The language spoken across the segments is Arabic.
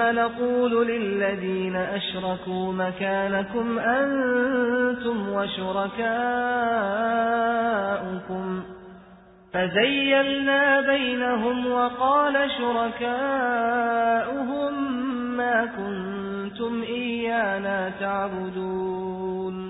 نقول للذين أشركوا مكانكم أنتم وشركاؤكم فزيلنا بينهم وقال شركاؤهم ما كنتم إيانا تعبدون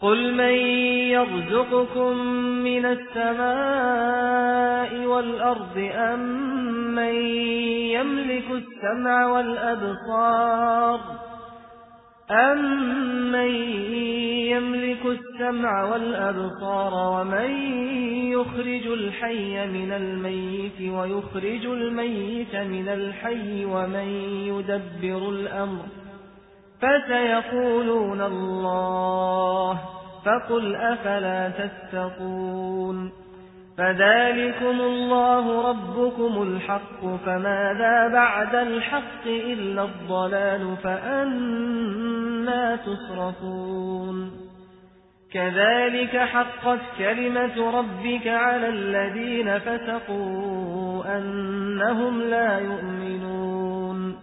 قل من يرزقكم من السماء والأرض أم من يملك السمع والأبصار أَمَّن يَمْلِكُ السَّمْعَ وَالْأَبْصَارَ وَمَن يُخْرِجُ الْحَيَّ مِنَ الْمَيِّتِ وَيُخْرِجُ الْمَيِّتَ مِنَ الْحَيِّ وَمَن يُدَبِّرُ الْأَمْرَ فَسَيَقُولُونَ اللَّهُ فَقُلْ أَفَلَا تَتَّقُونَ فذلكم الله ربكم الحق فماذا بعد الحق إلا الضلال فأنا تصرفون كذلك حقت كلمة ربك على الذين فتقوا أنهم لا يؤمنون